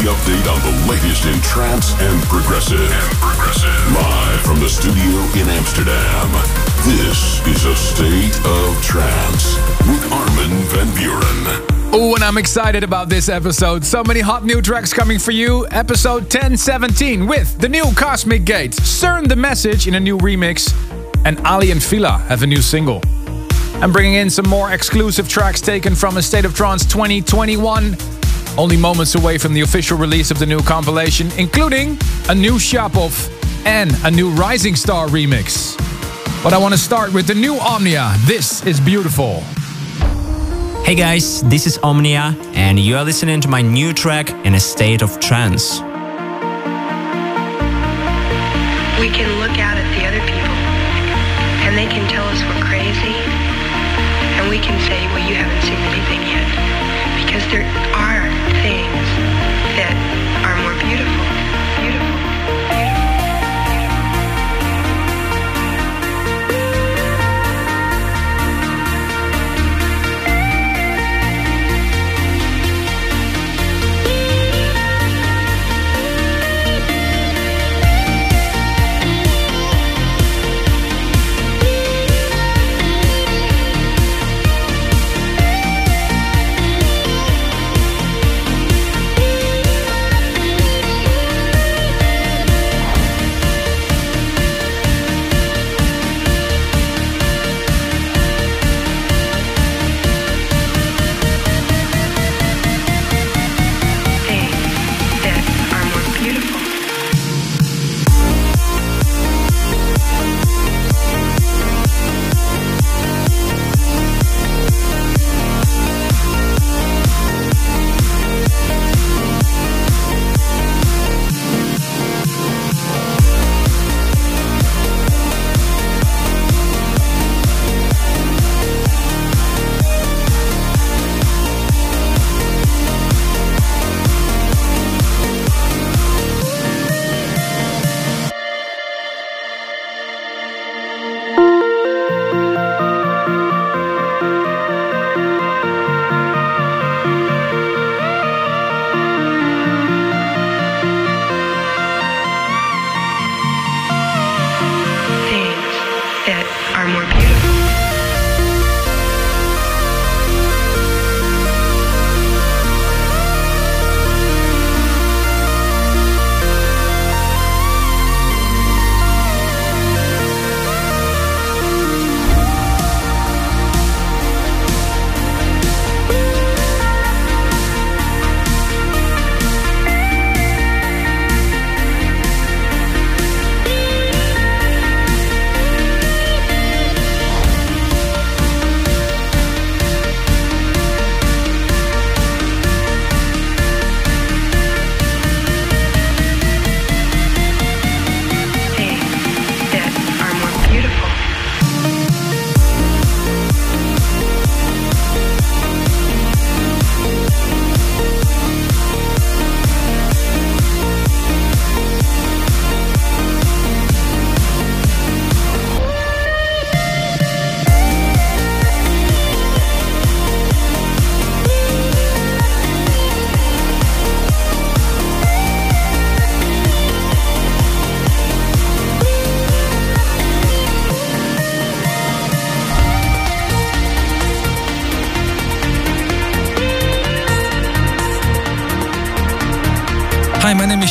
Update on the latest in trance and progressive. And progressive. Live from the studio in Amsterdam. This is a state of trance with Armin van Buuren. Oh, and I'm excited about this episode. So many hot new tracks coming for you. Episode 1017 with the new Cosmic Gate, CERN the Message in a new remix, and Aly and Fila have a new single. I'm bringing in some more exclusive tracks taken from A State of Trance 2021. Only moments away from the official release of the new compilation, including a new Shapov and a new Rising Star remix. But I want to start with the new Omnia. This is beautiful. Hey guys, this is Omnia, and you are listening to my new track in a state of trance. We can look out at the other people and they can tell us we're crazy and we can say,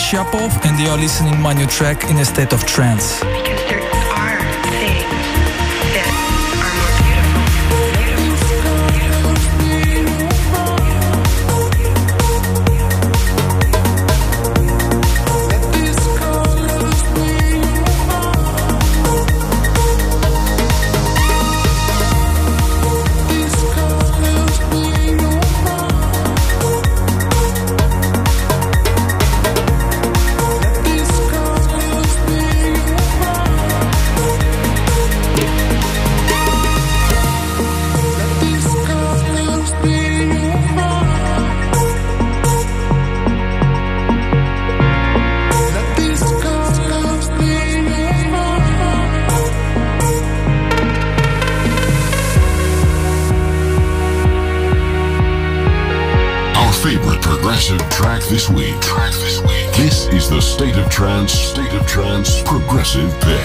Shapov, and you are listening my new track in a state of trance. Progressive.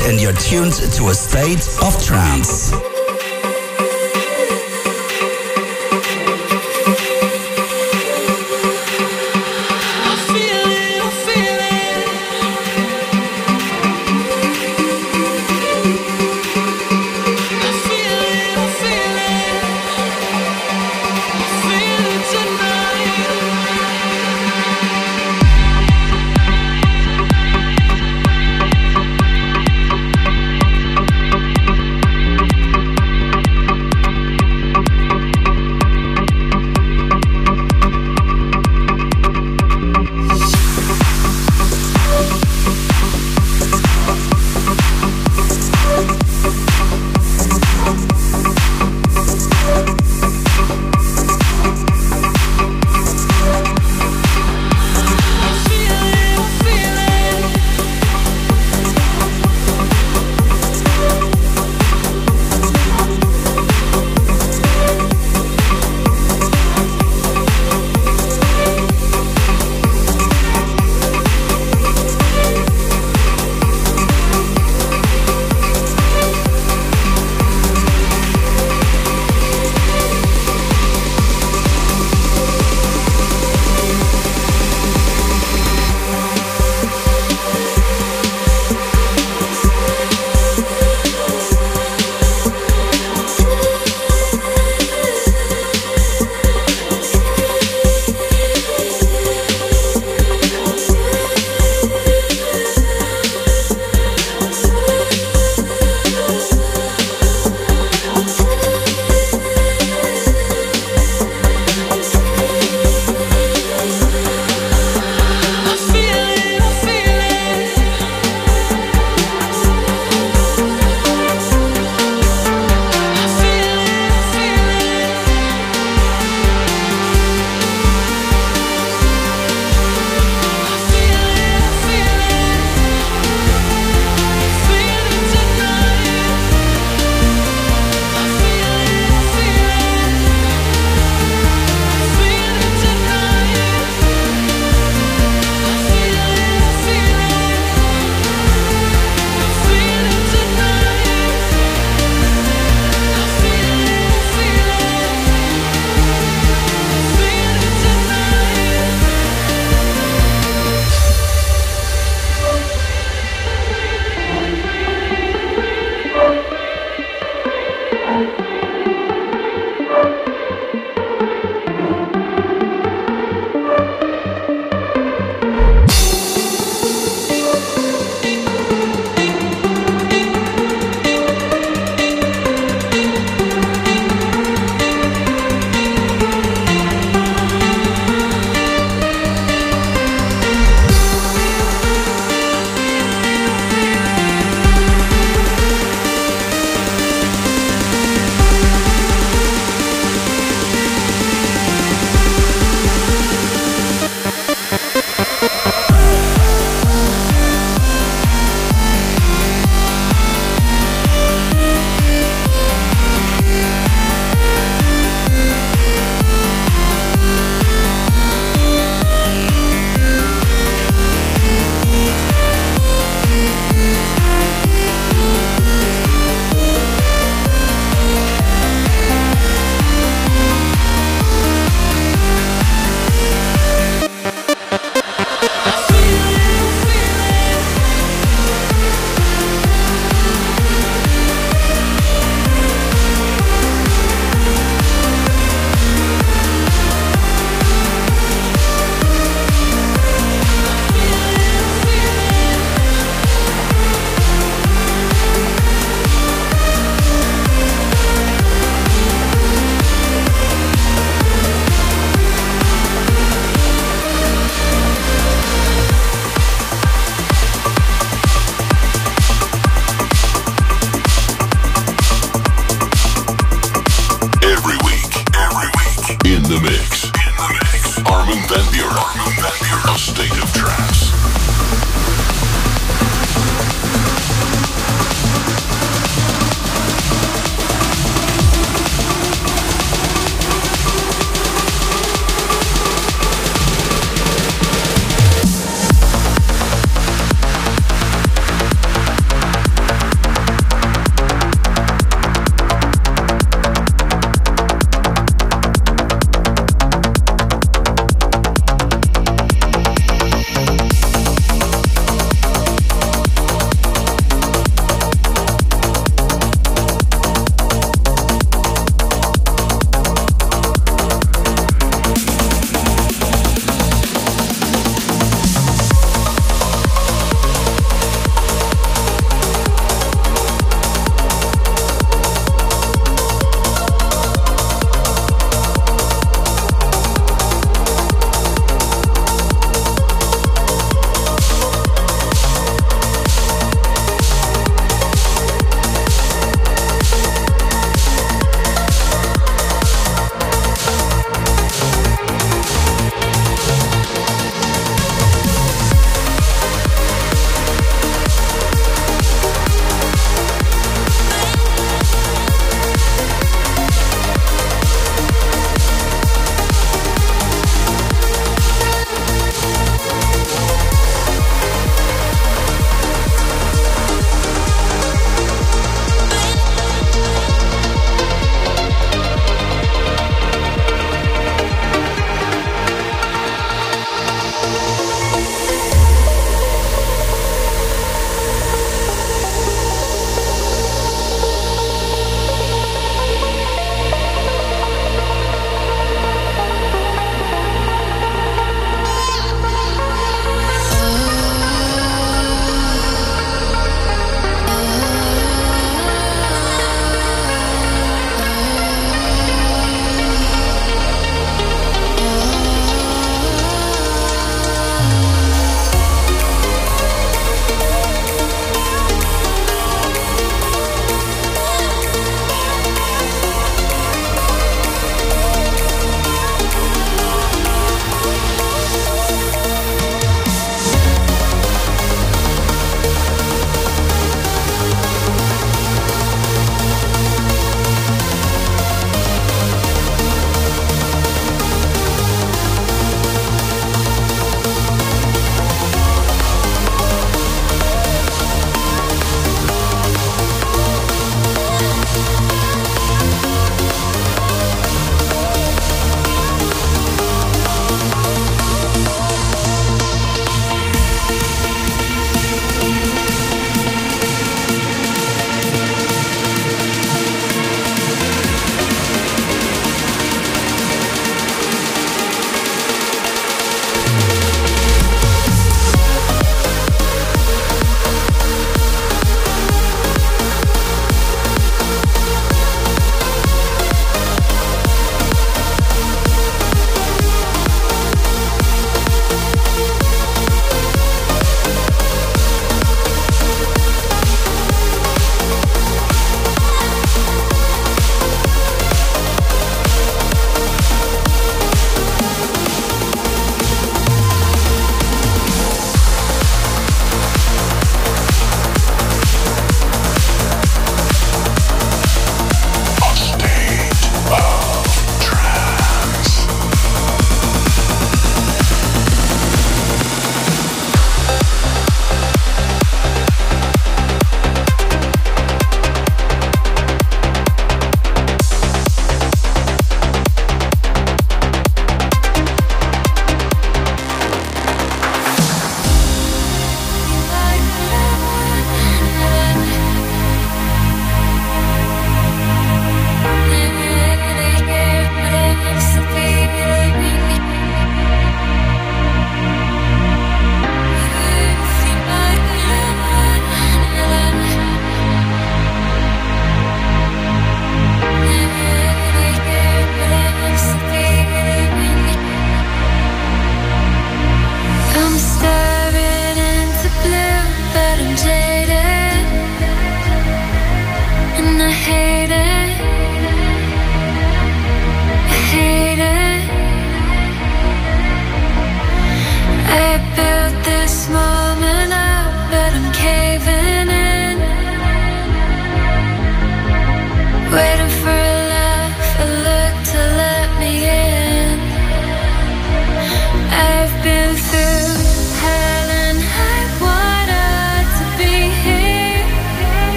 And you're tuned to a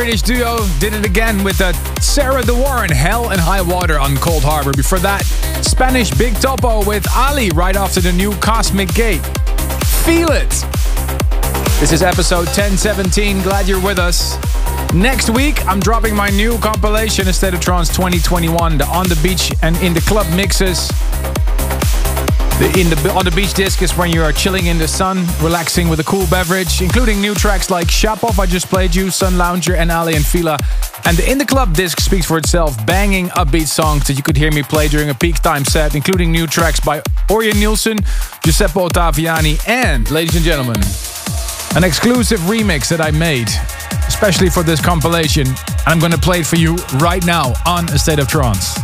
British duo, did it again with the Sarah De Warren, Hell and High Water on Coldharbour. Before that, Spanish Big Topo with Ali right after the new Cosmic Gate. Feel it! This is episode 1017. Glad you're with us. Next week, I'm dropping my new compilation, State of Trance 2021, the On the Beach and in the Club mixes. In the on the beach disc is when you are chilling in the sun, relaxing with a cool beverage, including new tracks like Shapov, I just played you, Sun Lounger, and Aly and Fila. And the in the club disc speaks for itself, banging upbeat songs that you could hear me play during a peak time set, including new tracks by Orjan Nilsen, Giuseppe Ottaviani, and, ladies and gentlemen, an exclusive remix that I made, especially for this compilation. And I'm gonna play it for you right now on A State of Trance.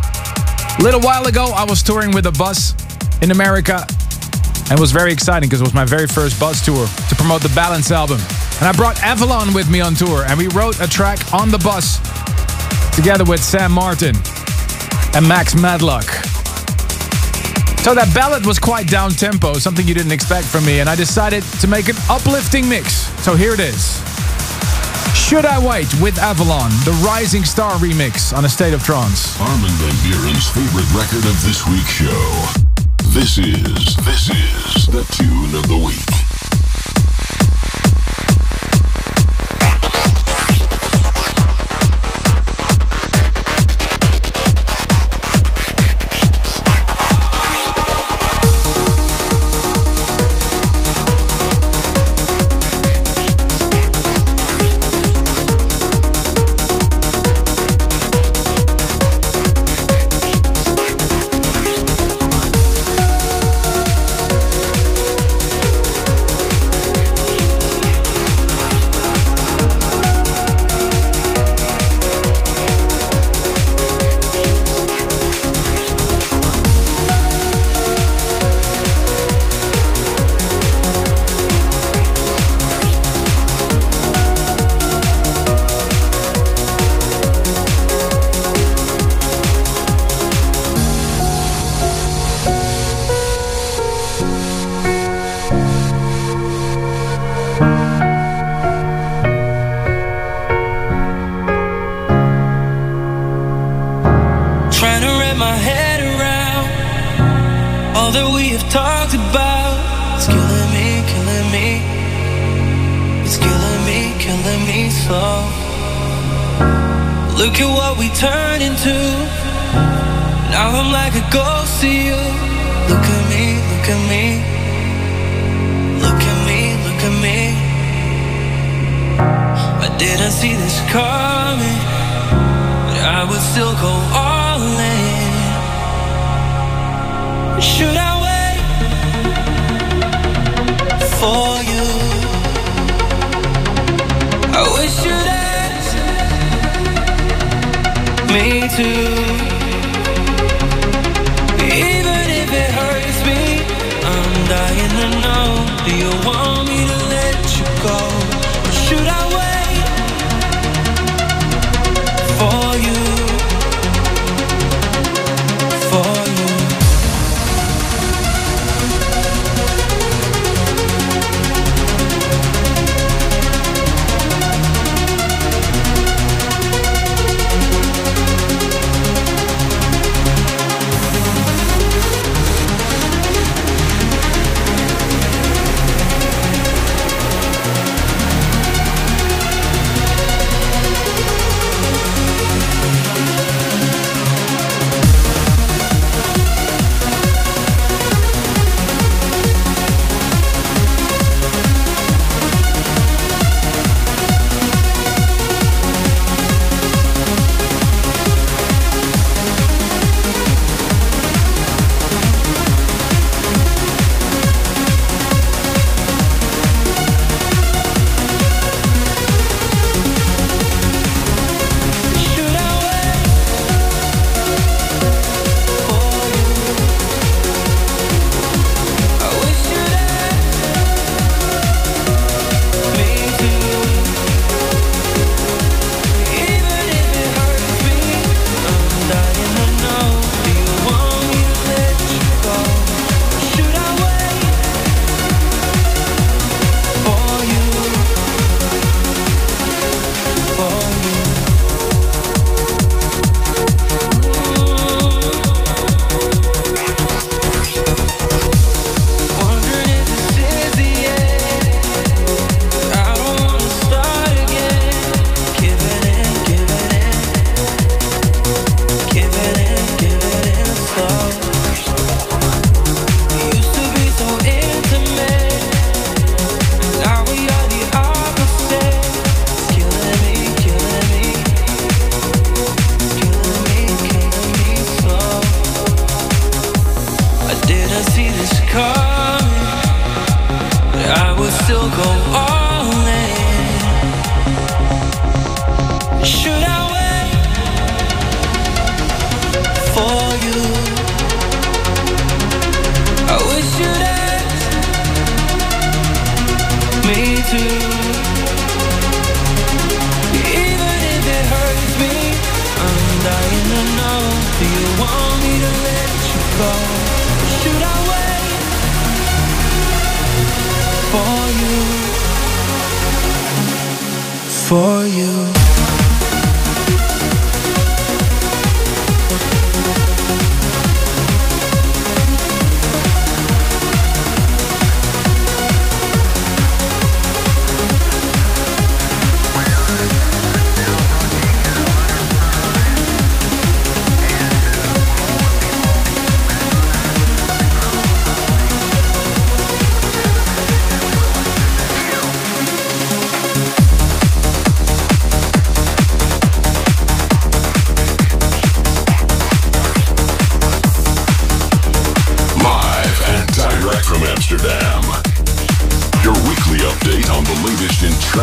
A little while ago, I was touring with a bus in America and was very exciting because it was my very first bus tour to promote the Balance album. And I brought Avalon with me on tour and we wrote a track on the bus together with Sam Martin and Max Madlock. So that ballad was quite down tempo, something you didn't expect from me, and I decided to make an uplifting mix. So here it is. Should I Wait with Avalon, the Rising Star remix on A State of Trance. Armin Van Buuren's favorite record of this week's show. This is, this is the tune of the week. To.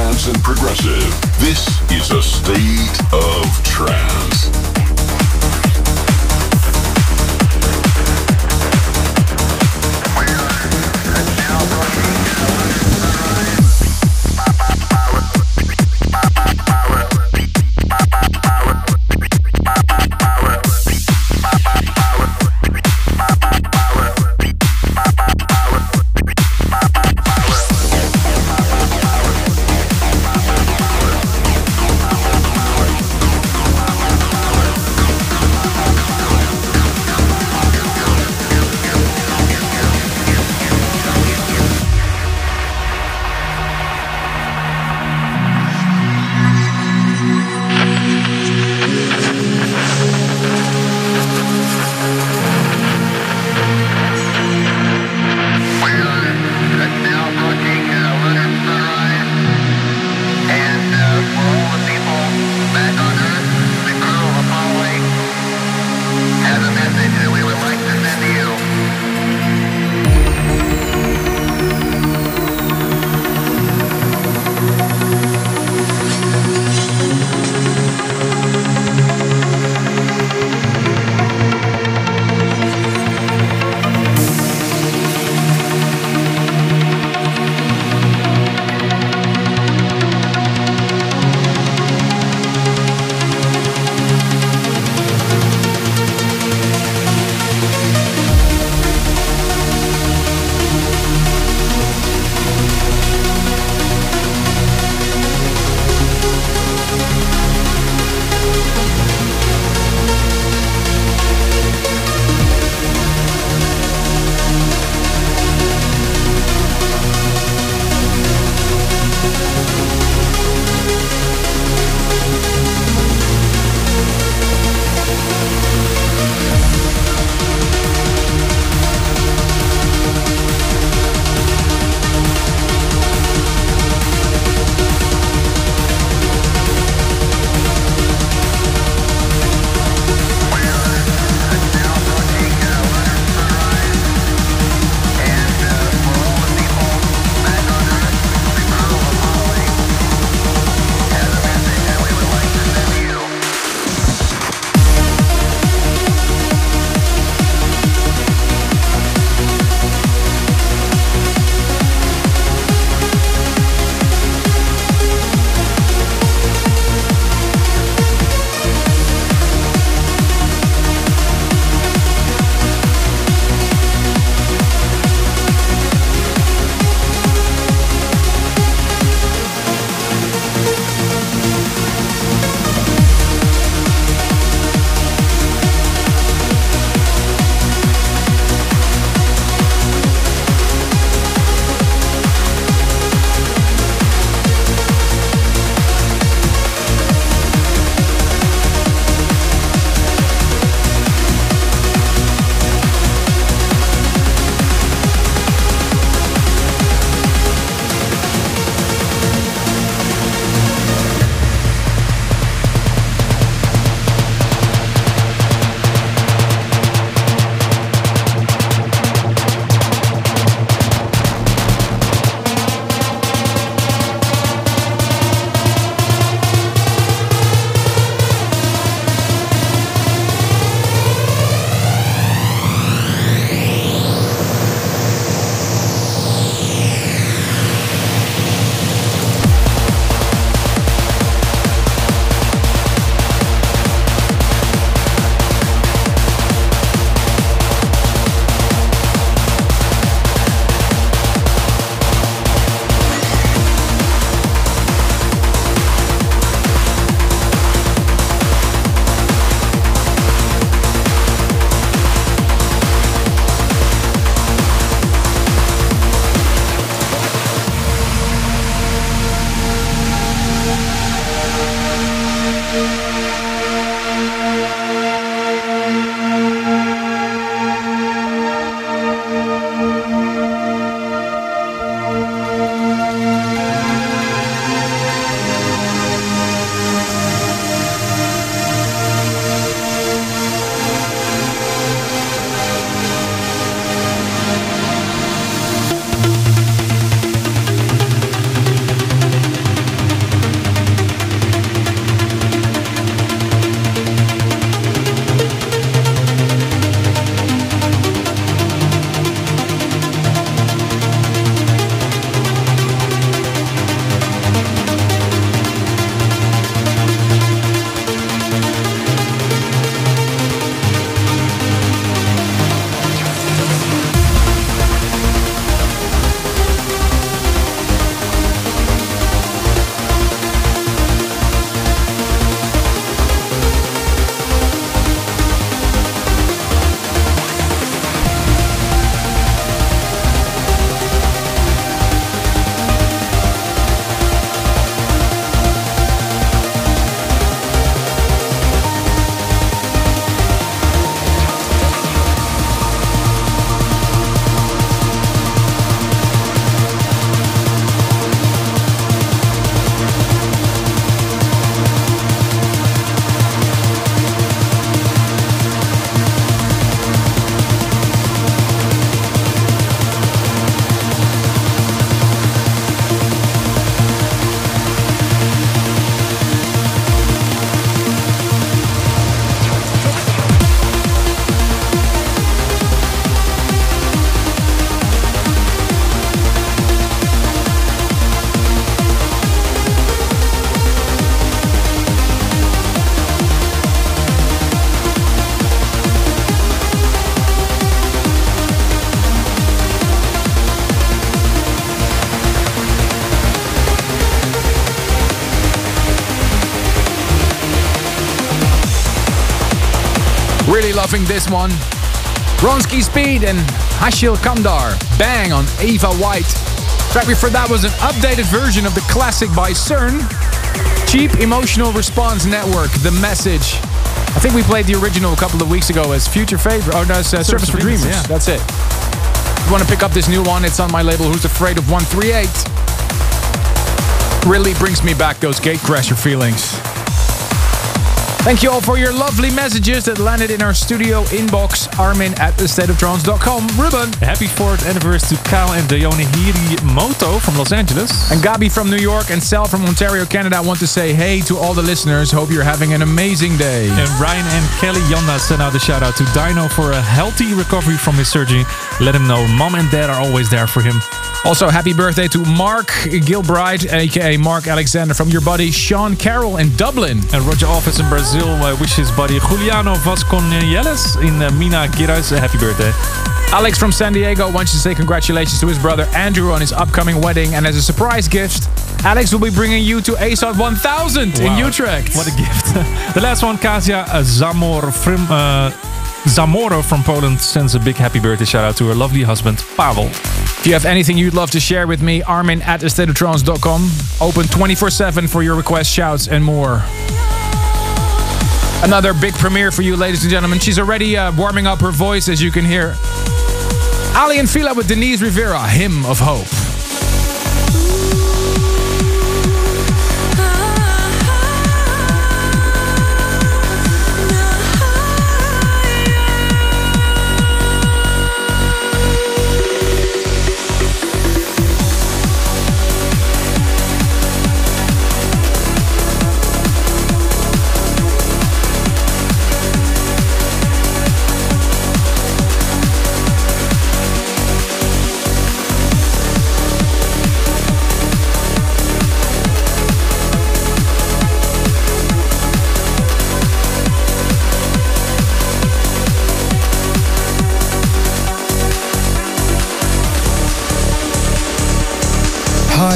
Trance and progressive. This is a state of trance. Loving this one. Ronski Speed and Hashil Kandar. Bang on Ava White. Track before that was an updated version of the classic by CERN. Cheap Emotional Response Network, The Message. I think we played the original a couple of weeks ago as Future Favorite. Oh, no, it's uh, Service for Dreamers, Dreamers. yeah. That's it. If you want to pick up this new one, it's on my label Who's Afraid of 138. Really brings me back those gatecrasher feelings. Thank you all for your lovely messages that landed in our studio inbox. Armin at thestateoftrance.com. Ruben. Happy 4th anniversary to Kyle and Dayone Hirimoto from Los Angeles. And Gabi from New York and Sal from Ontario, Canada want to say hey to all the listeners. Hope you're having an amazing day. And Ryan and Kelly Yanda sent out a shout out to Dino for a healthy recovery from his surgery. Let him know mom and dad are always there for him. Also, happy birthday to Mark Gilbride, aka Mark Alexander, from your buddy Sean Carroll in Dublin. And Roger Office in Brazil uh, wishes his buddy Juliano Vasconcelos in uh, Minas Gerais a happy birthday. Alex from San Diego wants to say congratulations to his brother Andrew on his upcoming wedding. And as a surprise gift, Alex will be bringing you to ASOT 1000 in Utrecht. What a gift. the last one, Kasia uh, Zamor from, uh, Zamoro from Poland sends a big happy birthday shout out to her lovely husband, Pavel. If you have anything you'd love to share with me, Armin at astateoftrance.com. Open 24 7 for your requests, shouts, and more. Another big premiere for you, ladies and gentlemen. She's already uh, warming up her voice, as you can hear. Aly and Fila with Denise Rivera, Hymn of Hope.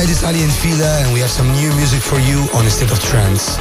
Hi, this is Aly and Fila, and we have some new music for you on a state of trance.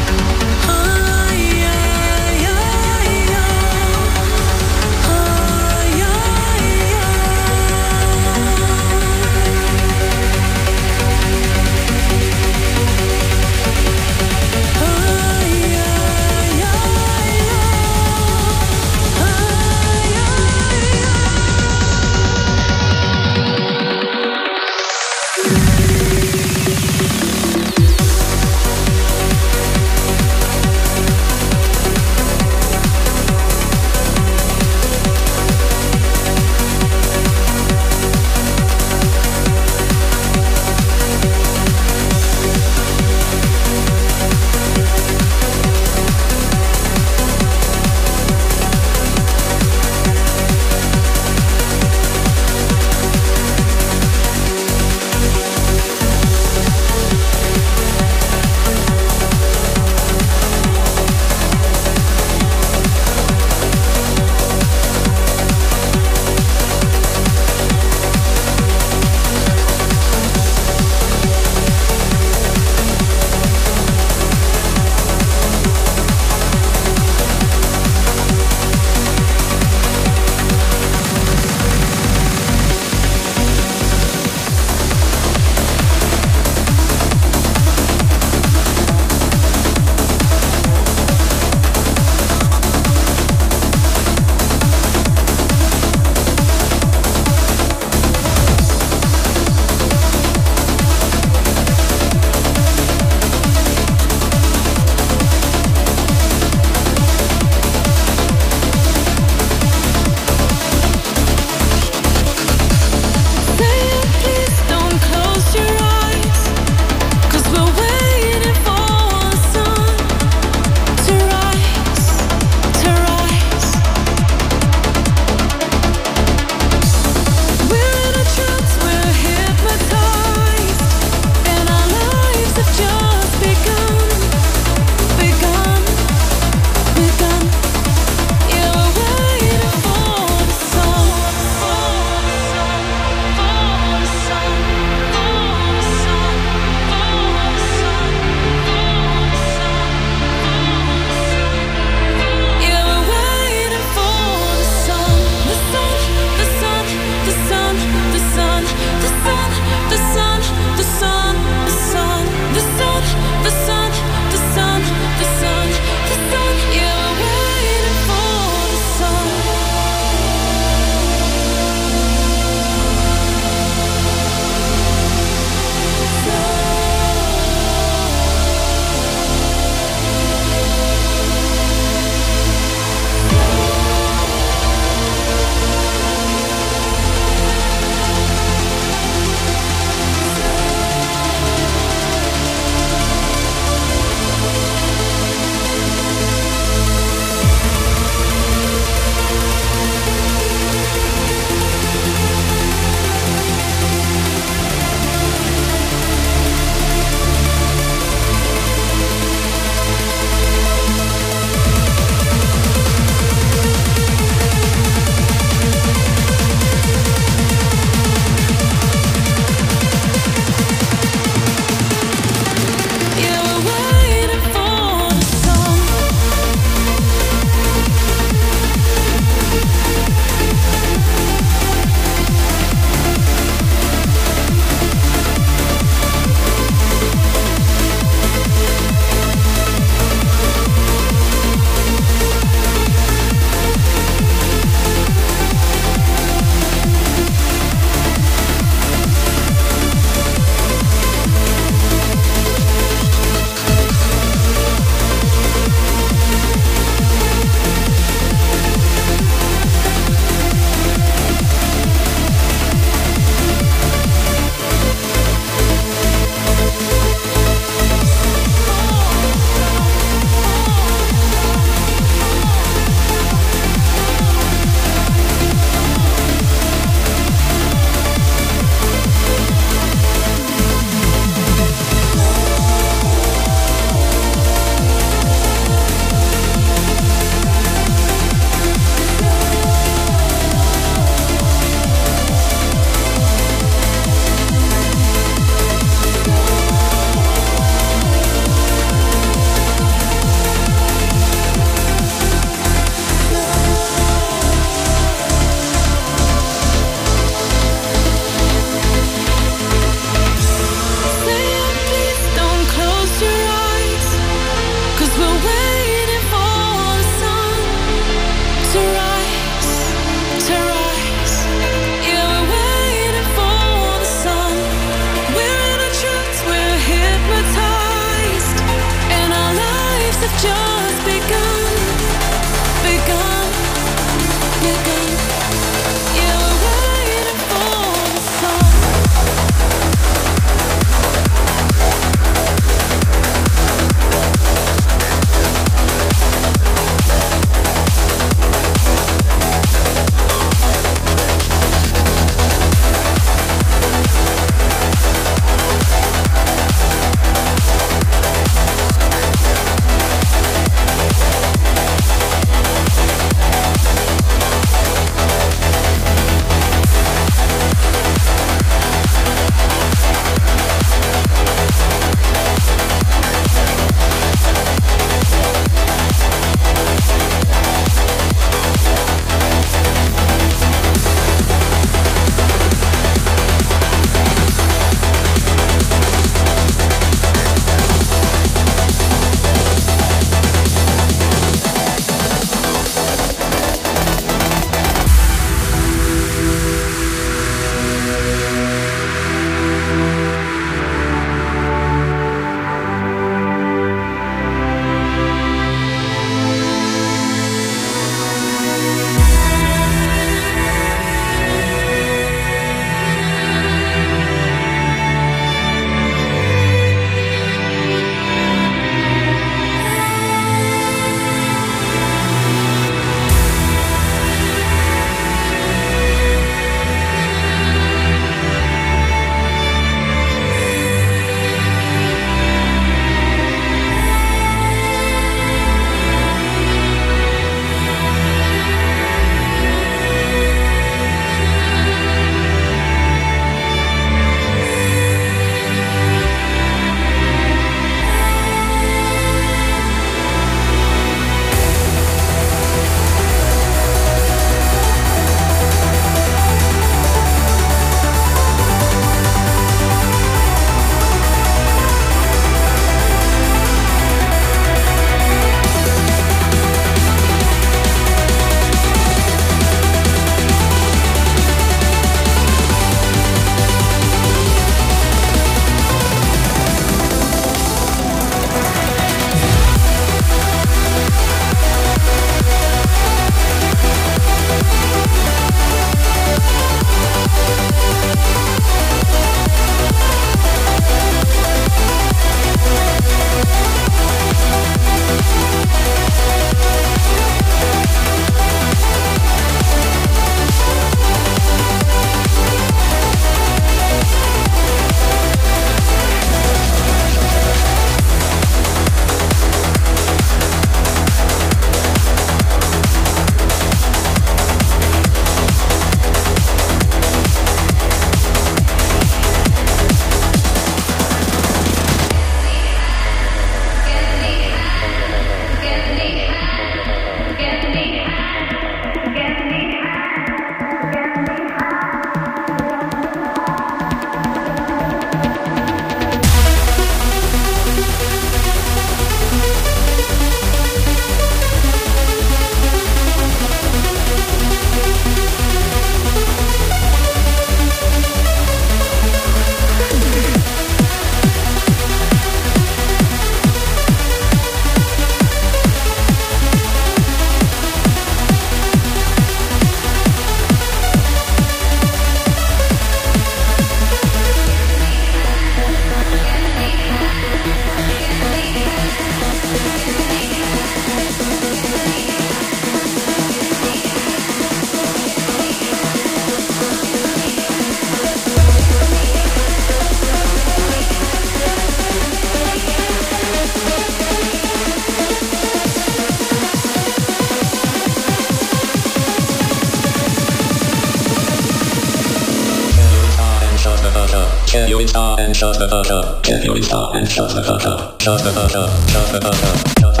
You stop and shut the fuck up? Shut the fuck up. Shut the fuck up. Shut the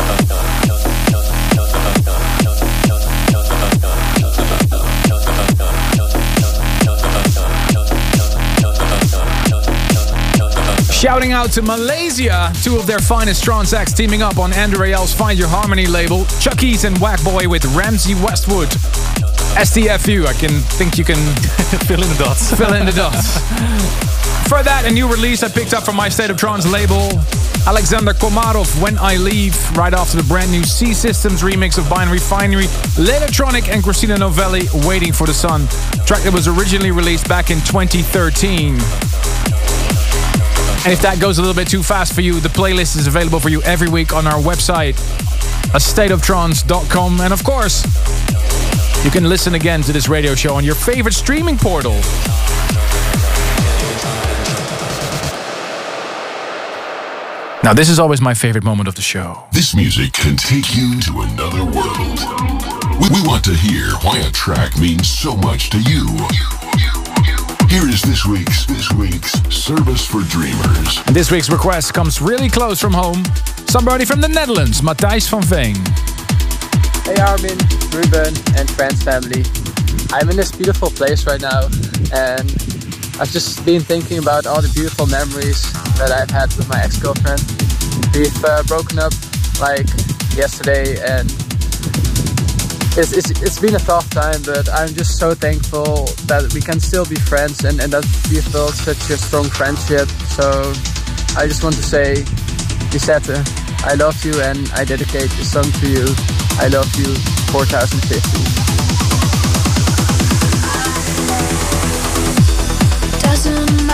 fuck up. Shouting out to Malaysia, two of their finest trance acts teaming up on Andrew Rayel's Find Your Harmony label, Chuck Chukiess and Whackboi with Ramsey Westwood. STFU, I can think you can fill in the dots. Fill in the dots. For that, a new release I picked up from my State of Trance label, Alexander Komarov, When I Leave, right after the brand new C Systems remix of Binary Finery, Ledertronic and Christina Novelli, Waiting for the Sun, track that was originally released back in 2013. And if that goes a little bit too fast for you, the playlist is available for you every week on our website, astateoftrance.com. And of course, you can listen again to this radio show on your favorite streaming portal. Now, this is always my favorite moment of the show. This music can take you to another world. We, we want to hear why a track means so much to you. Here is this week's this week's service for dreamers. And this week's request comes really close from home. Somebody from the Netherlands, Matthijs van Veen. Hey Armin, Ruben, and friends family. I'm in this beautiful place right now, and I've just been thinking about all the beautiful memories that I've had with my ex-girlfriend. We've uh, broken up like yesterday, and it's, it's, it's been a tough time, but I'm just so thankful that we can still be friends and, and that we've built such a strong friendship. So I just want to say, Lisette, I love you and I dedicate this song to you. I love you 4050. Doesn't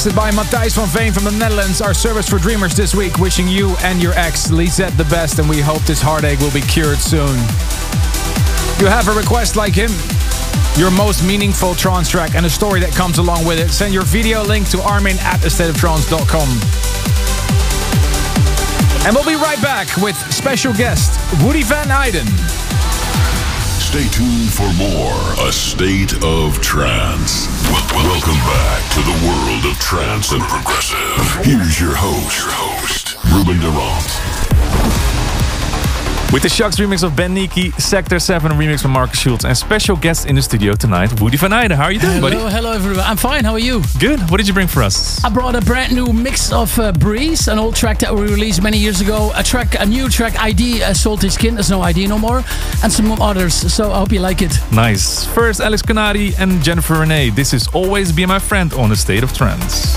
Requested by Matthijs van Veen from the Netherlands, our service for dreamers this week, wishing you and your ex Lisette the best, and we hope this heartache will be cured soon. You have a request like him, your most meaningful trance track, and a story that comes along with it. Send your video link to armin at astateoftrance.com. And we'll be right back with special guest Woody Van Eyden. Stay tuned for more A State of Trance. Welcome back to the world of trance and progressive. Here's your host, your host, Ruben Durant. With the Shocks remix of Ben Nicky, Sector 7 remix from Markus Schulz, and special guest in the studio tonight, Woody Van Eyden. How are you doing, Hello, buddy? hello everyone. I'm fine. How are you? Good. What did you bring for us? I brought a brand new mix of uh, Breeze, an old track that we released many years ago. A track, a new track, ID, uh, Salty Skin. There's no ID no more, and some others. So I hope you like it. Nice. First, Alex Kunnari and Jennifer Renee. This is Always Be My Friend on A State of Trance.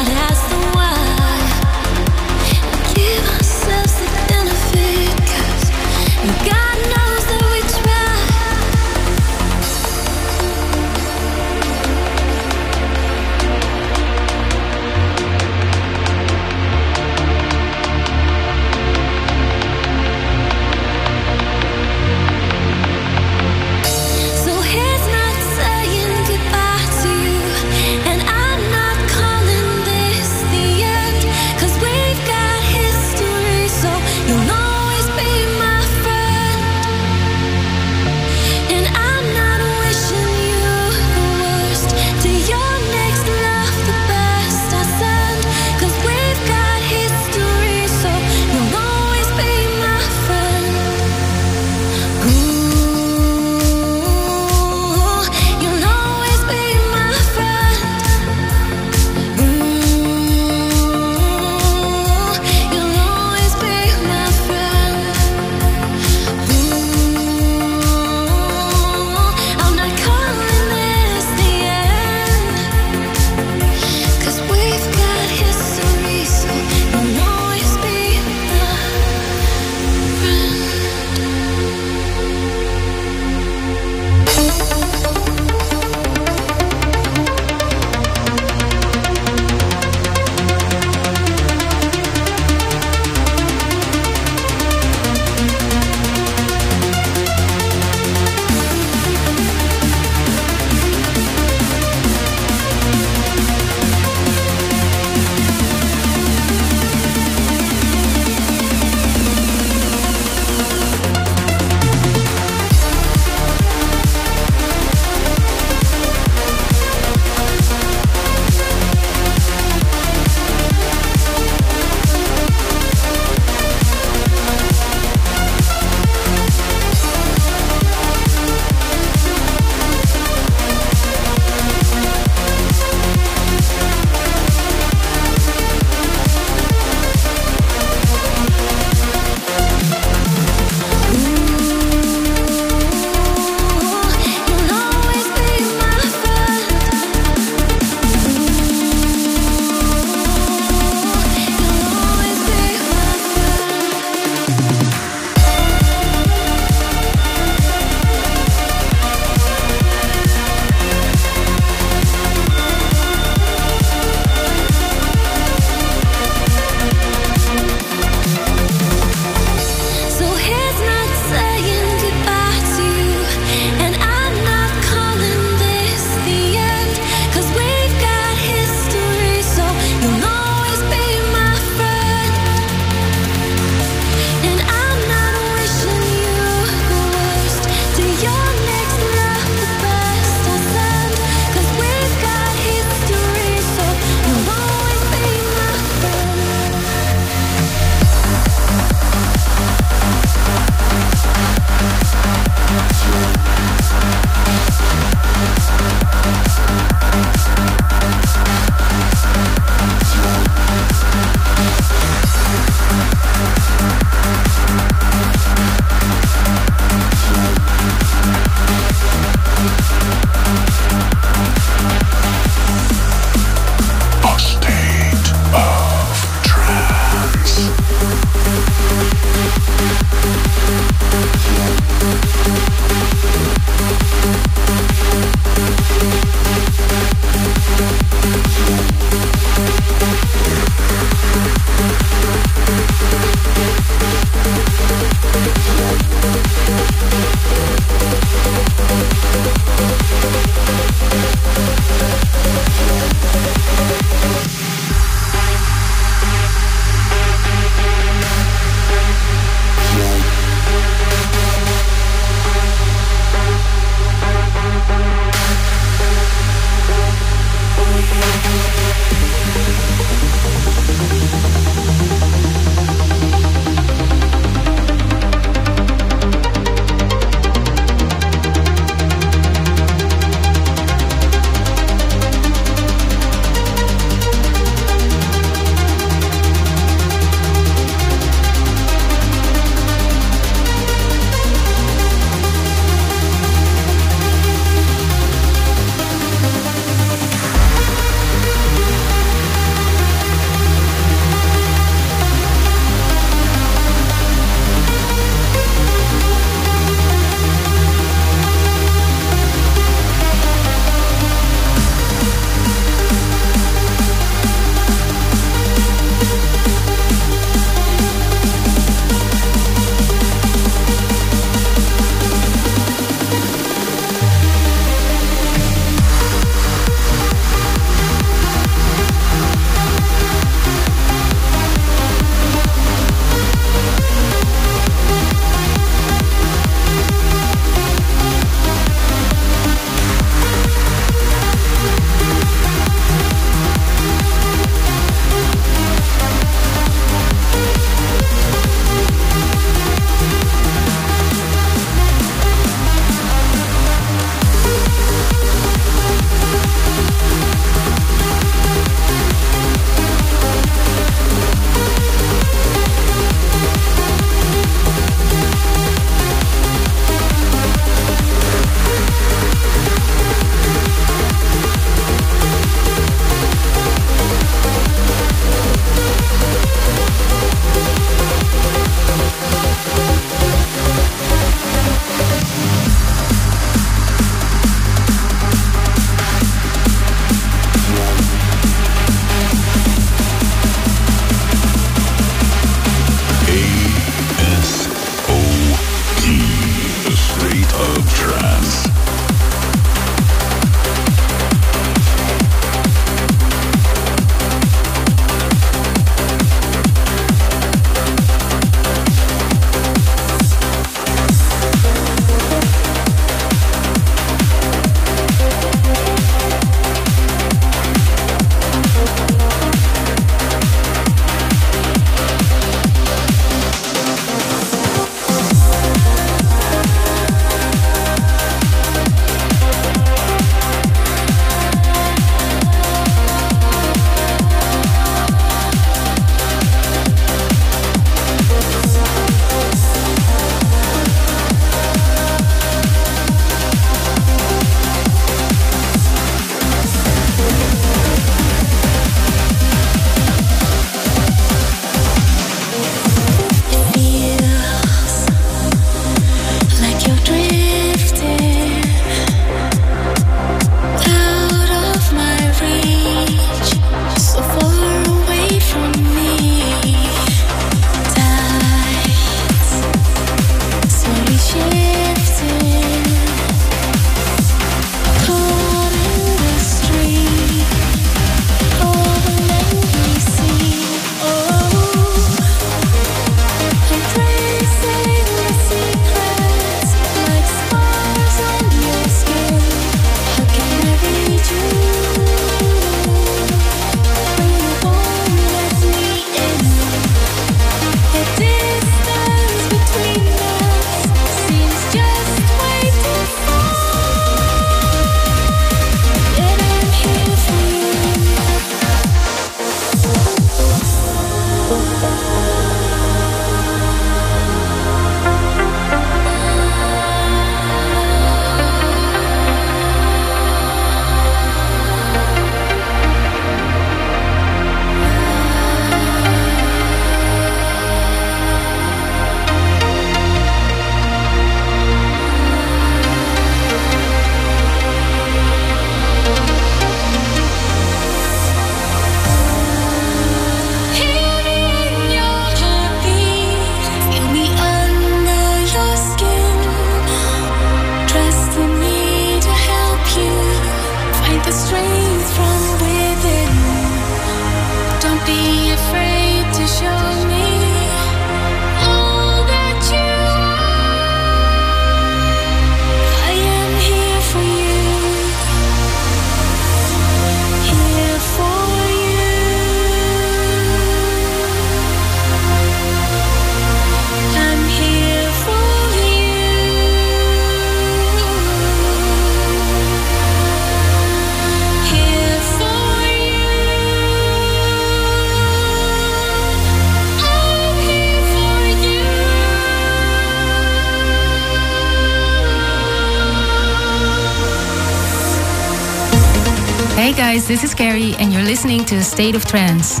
This is Carrie, and you're listening to A State of Trance.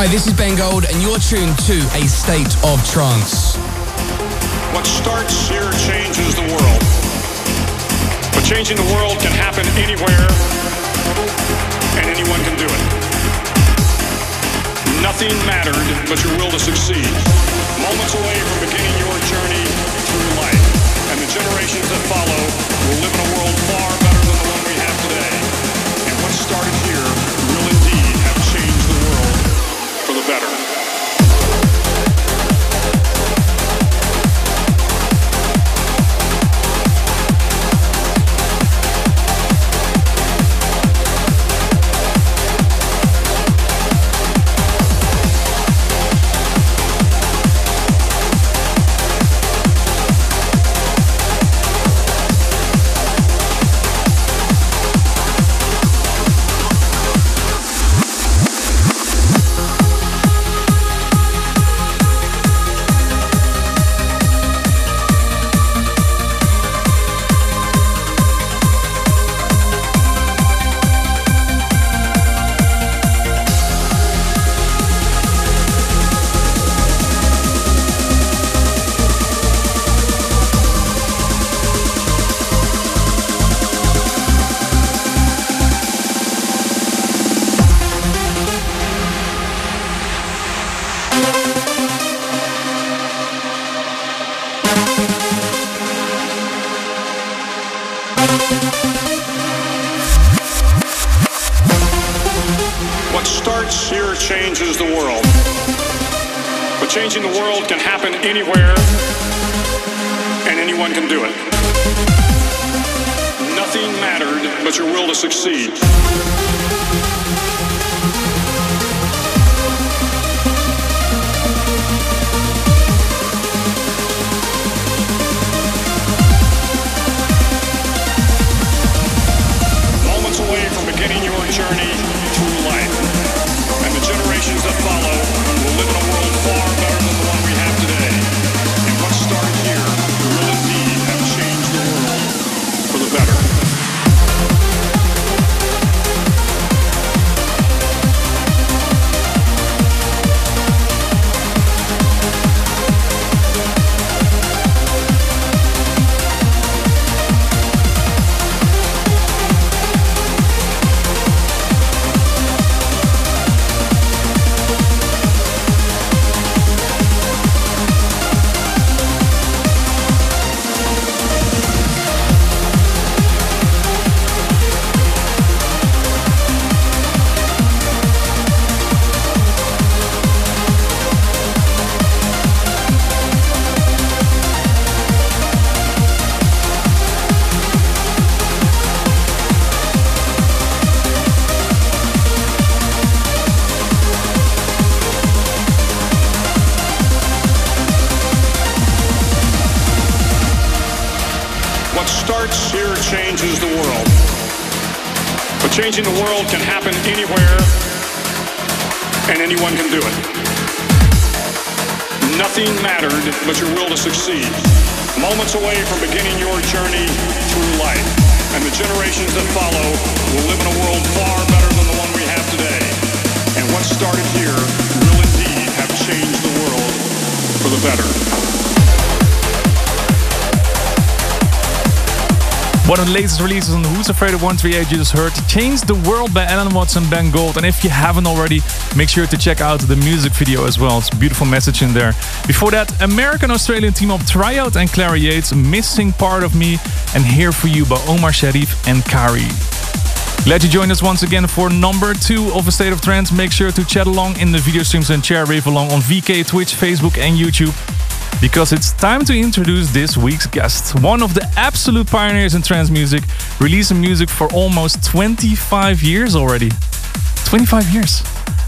Hi, this is Ben Gold, and you're tuned to A State of Trance. What starts here changes the world. But changing the world can happen anywhere, and anyone can do it. Nothing mattered but your will to succeed. Moments away from Afraid of 138 you just heard Change the World by Alan Watson, Ben Gold. And if you haven't already, make sure to check out the music video as well. It's a beautiful message in there. Before that, American-Australian team up Tryout and Clara Yates, Missing Part of Me, and Here For You by Omar Sharif and Kari. Glad you joined us once again for number two of A State of Trance. Make sure to chat along in the video streams and share rave along on VK, Twitch, Facebook and YouTube. Because it's time to introduce this week's guest. One of the absolute pioneers in trance music, releasing music for almost 25 years already. 25 years.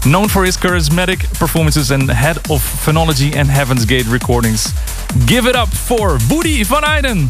Known for his charismatic performances and head of phonology and Heaven's Gate recordings. Give it up for Woody van Eyden.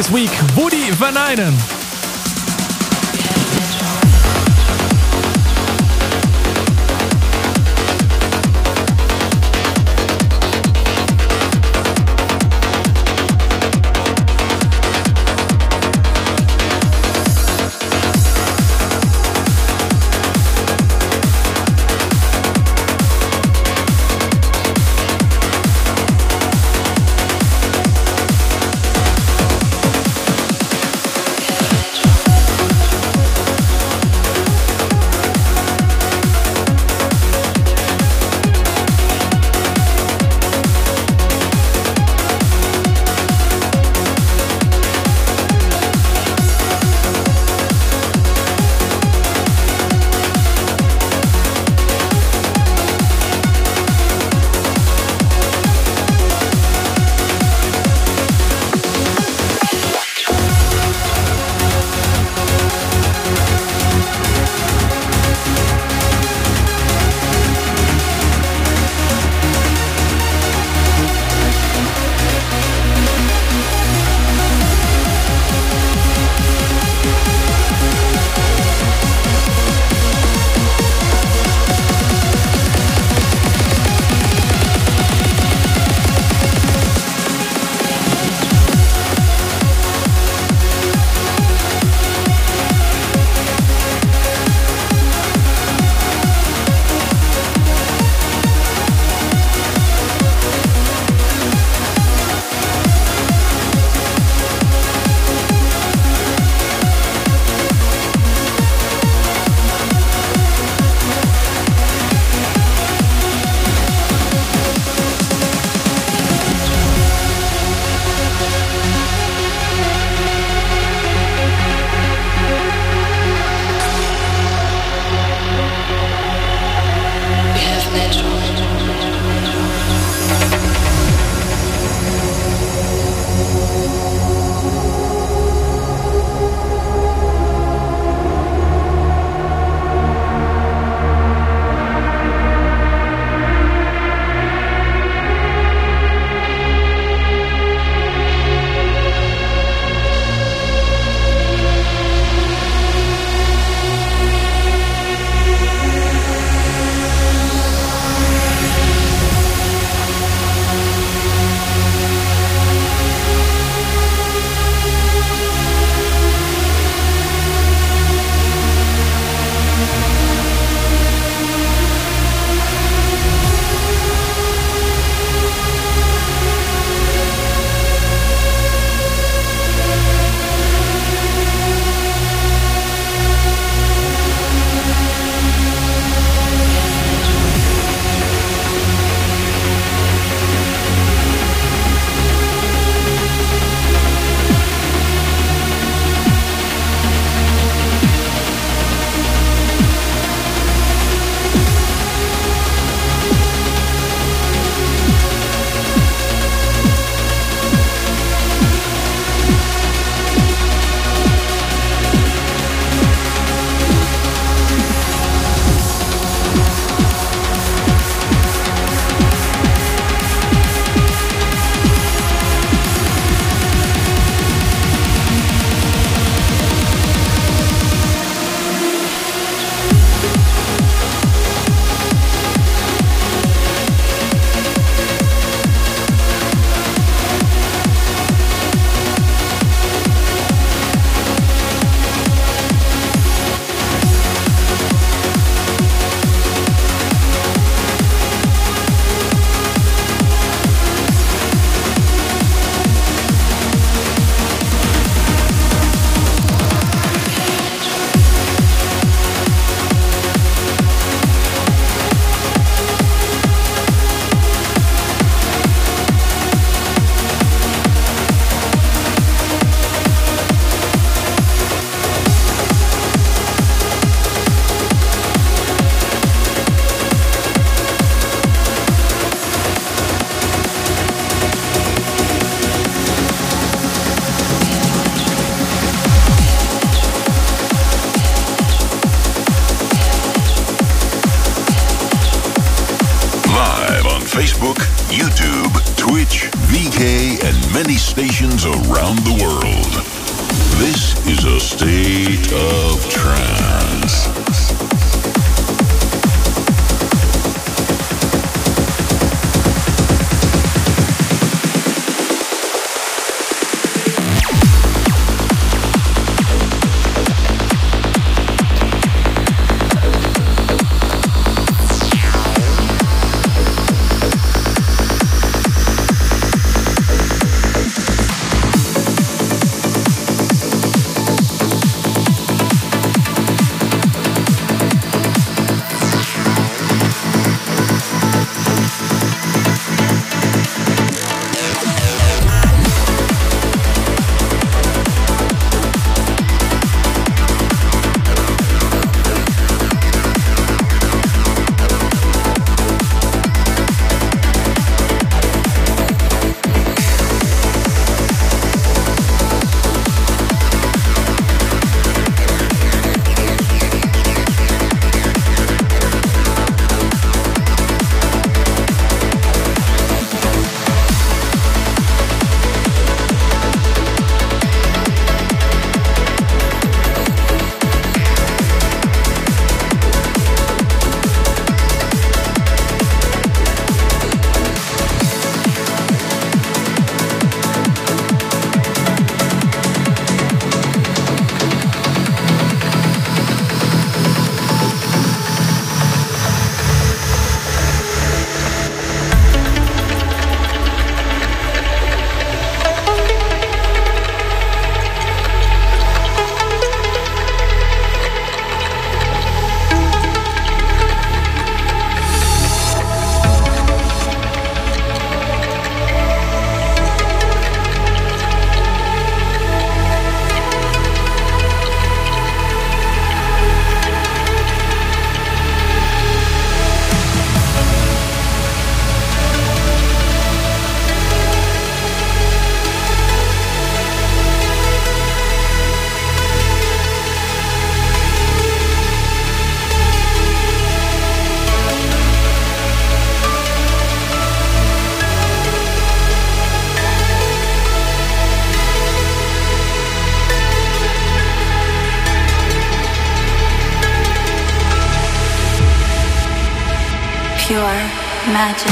This week, Woody Van Eyden. Magic.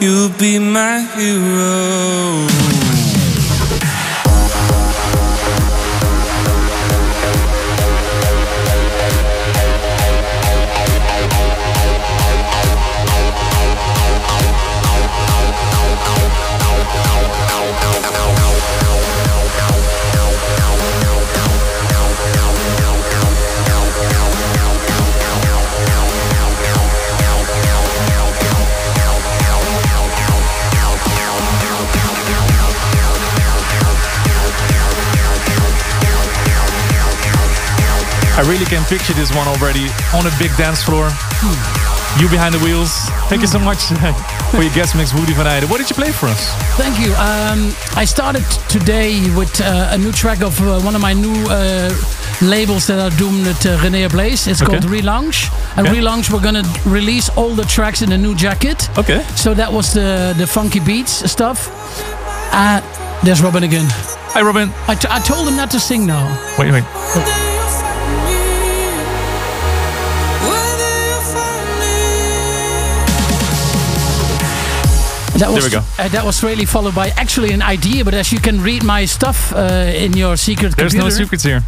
You'll be my hero. Really can picture this one already on a big dance floor. You behind the wheels. Thank you so much uh, for your guest mix, Woody van Eyden. What did you play for us? Thank you. Um, I started today with uh, a new track of uh, one of my new uh, labels that are doing at uh, René Ablaze. It's Okay. called Relaunch. And Okay. Relaunch, we're gonna release all the tracks in a new jacket. Okay. So that was the the funky beats stuff. Uh, there's Robin again. Hi, Robin. I, t- I told him not to sing now. Wait, wait. That was, There we go. Uh, that was really followed by actually an idea, but as you can read my stuff uh, in your secret There's no secrets here.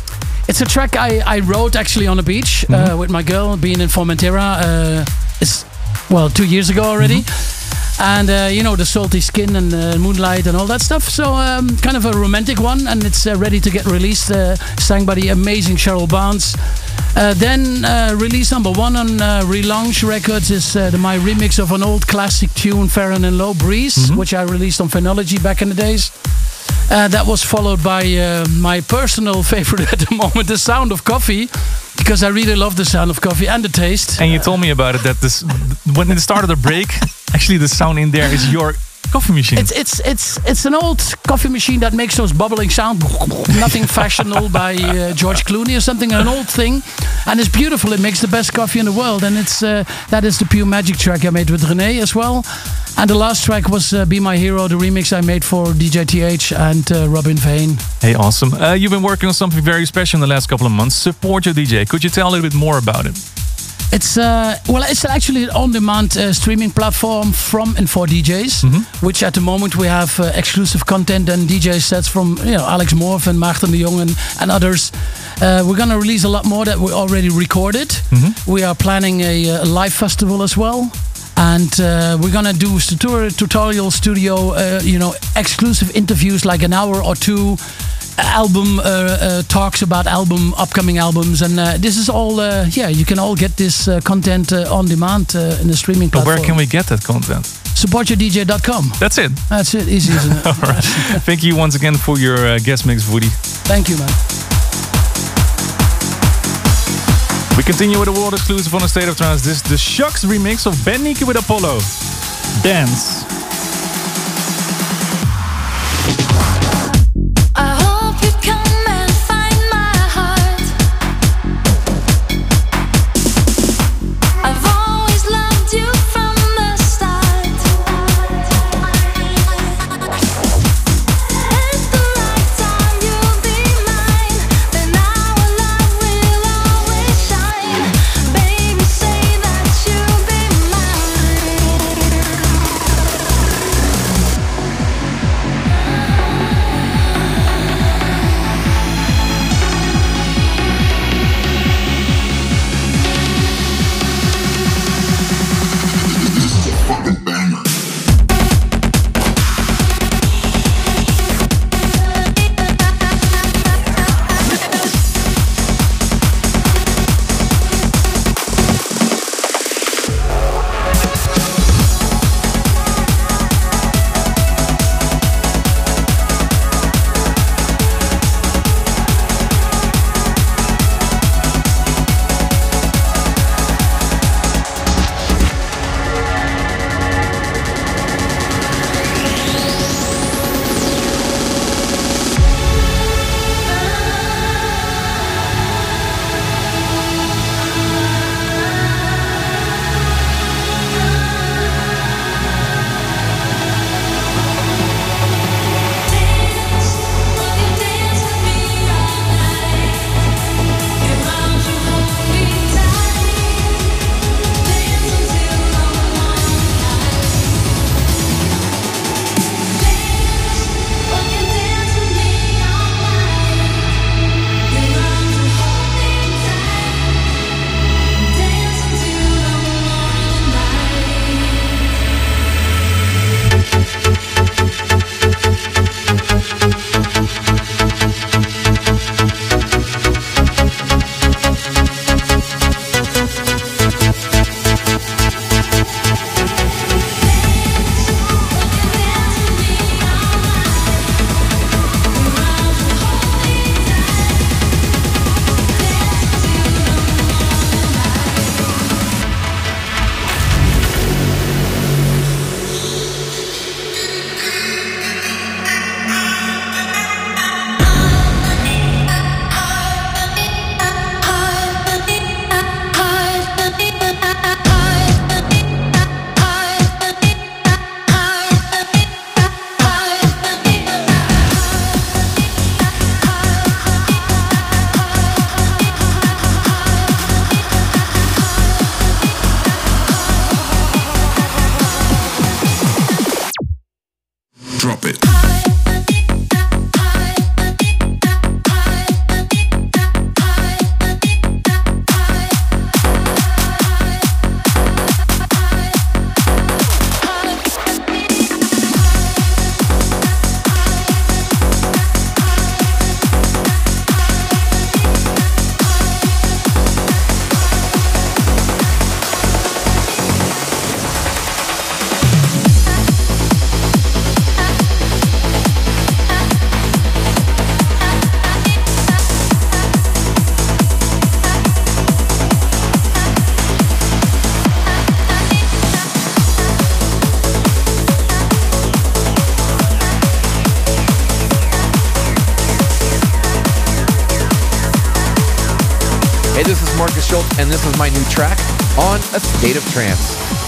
It's a track I, I wrote actually on the beach uh, Mm-hmm. with my girl, being in Formentera. Uh, it's well two years ago already, Mm-hmm. And uh, you know the salty skin and uh, moonlight and all that stuff. So um, kind of a romantic one, and it's uh, ready to get released. Uh, sang by the amazing Cheryl Barnes. Uh, then uh, release number one on uh, Relaunch Records is uh, the, my remix of an old classic tune, Fair and Low Breeze, Mm-hmm. which I released on Phenology back in the days. Uh, that was followed by uh, my personal favorite at the moment, The Sound of Coffee, because I really love the sound of coffee and the taste. And you told me about it that this when it started the break, actually the sound in there is your coffee machine. It's it's it's it's an old coffee machine that makes those bubbling sound. Nothing fashionable by uh, George Clooney or something. An old thing, and it's beautiful. It makes the best coffee in the world, and it's uh, that is the pure magic track I made with René as well. And the last track was uh, "Be My Hero," the remix I made for DJ TH and uh, Robin Vane. Hey, awesome. Uh, you've been working on something very special in the last couple of months. Support your DJ. Could you tell a little bit more about it? It's uh, well, it's actually an on-demand uh, streaming platform from and for DJs, which at the moment we have uh, exclusive content and DJ sets from you know Alex M.O.R.P.H. and Maarten de Jong and, and others. Uh, we're gonna release a lot more that we already recorded. We are planning a, a live festival as well. And uh, we're gonna do tutor- tutorial studio, uh, you know, exclusive interviews like an hour or two, album uh, uh, talks about album upcoming albums, and uh, this is all. yeah, you can all get this content on demand in the streaming. But where can we get that content? supportyourdj.com. That's it. That's it. Easy, isn't it? All right. Thank you once again for your uh, guest mix, Woody. Thank you, man. We continue with a world exclusive on the State of Trance. This the Shucks remix of Ben Nicky with Apollo. Dance. Hey, this is Markus Schulz, and this is my new track, On a State of Trance.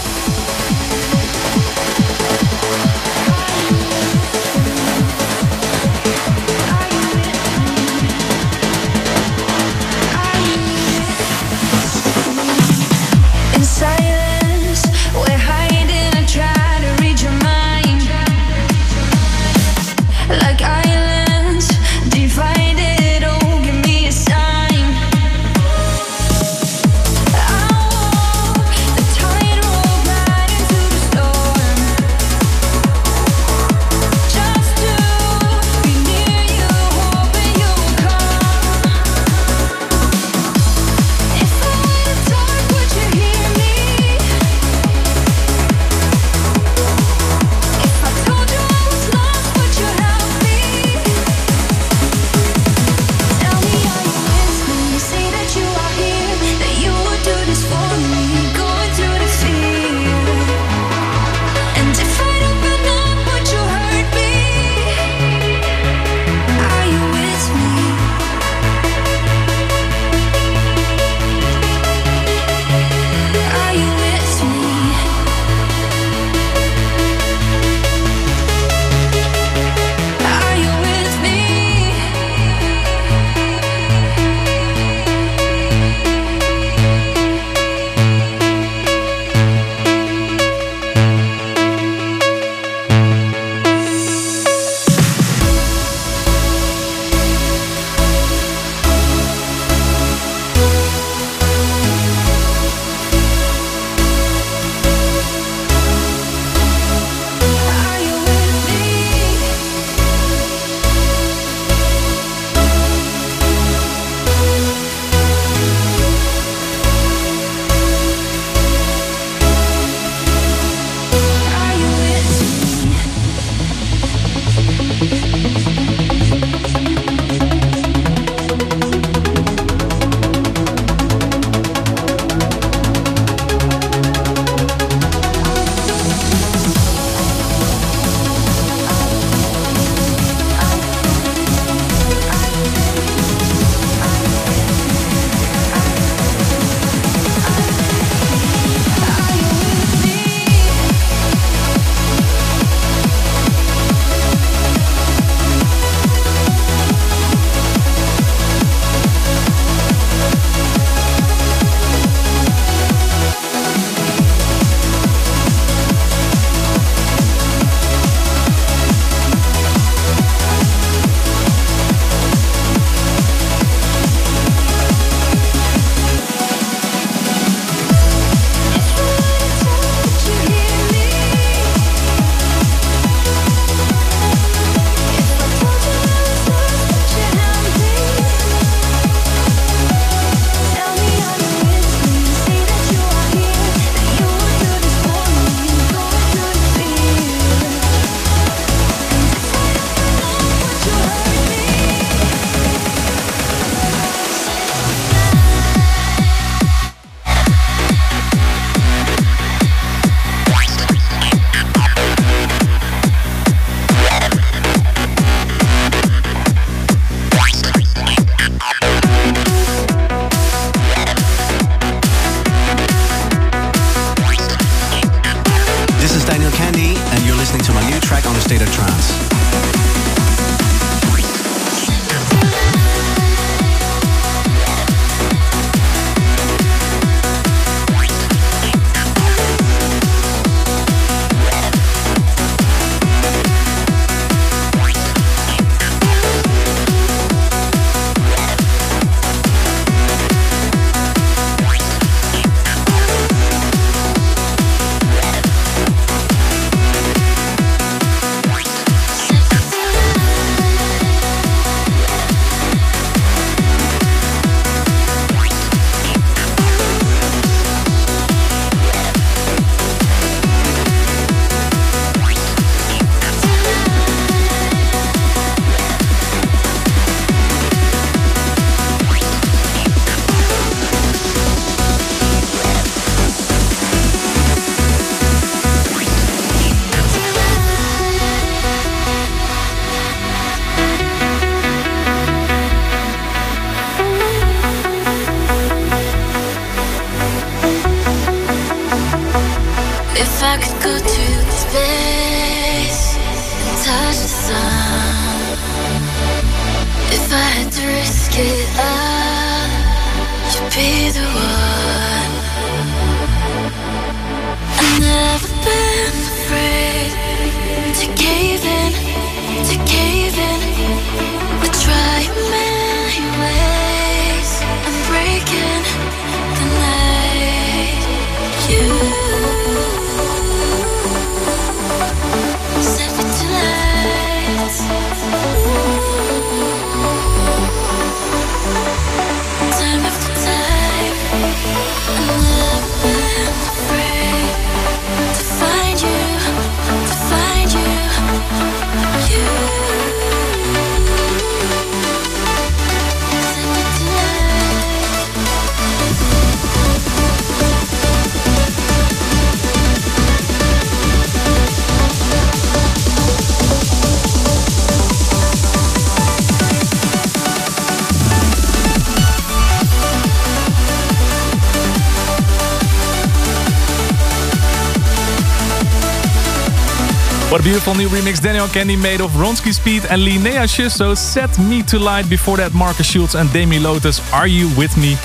New remix Daniel Kandi made of Ronski Speed and Linnea Schossow Set Me to Light. Before that, Markus Schulz and Demi Lotus, Are You With Me?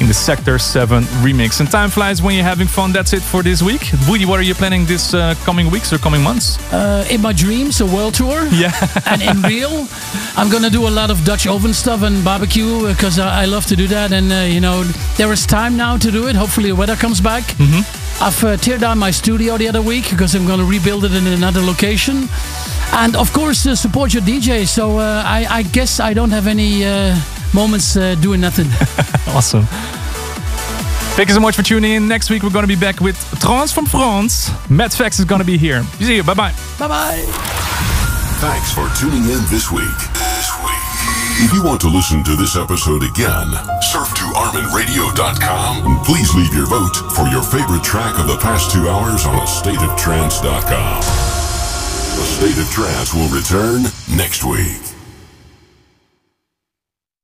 In the Sector 7 remix. And time flies when you're having fun. That's it for this week. Woody, what are you planning this uh, coming weeks or coming months? Uh, in my dreams, a world tour. Yeah. and in real, I'm gonna do a lot of Dutch oven stuff and barbecue because I, I love to do that. And uh, you know, there is time now to do it. Hopefully, the weather comes back. I've uh, teared down my studio the other week because I'm gonna rebuild it in another location. And of course, uh, support your DJ. So uh, I, I guess I don't have any uh, moments uh, doing nothing. awesome. Thank you so much for tuning in. Next week, we're going to be back with Trans from France. Matt Fax is going to be here. See you. Bye bye. Bye bye. Thanks for tuning in this week. This week. If you want to listen to this episode again, surf to ArminRadio.com and please leave your vote for your favorite track of the past two hours on AstateOfTrance.com. A State of Trance will return next week.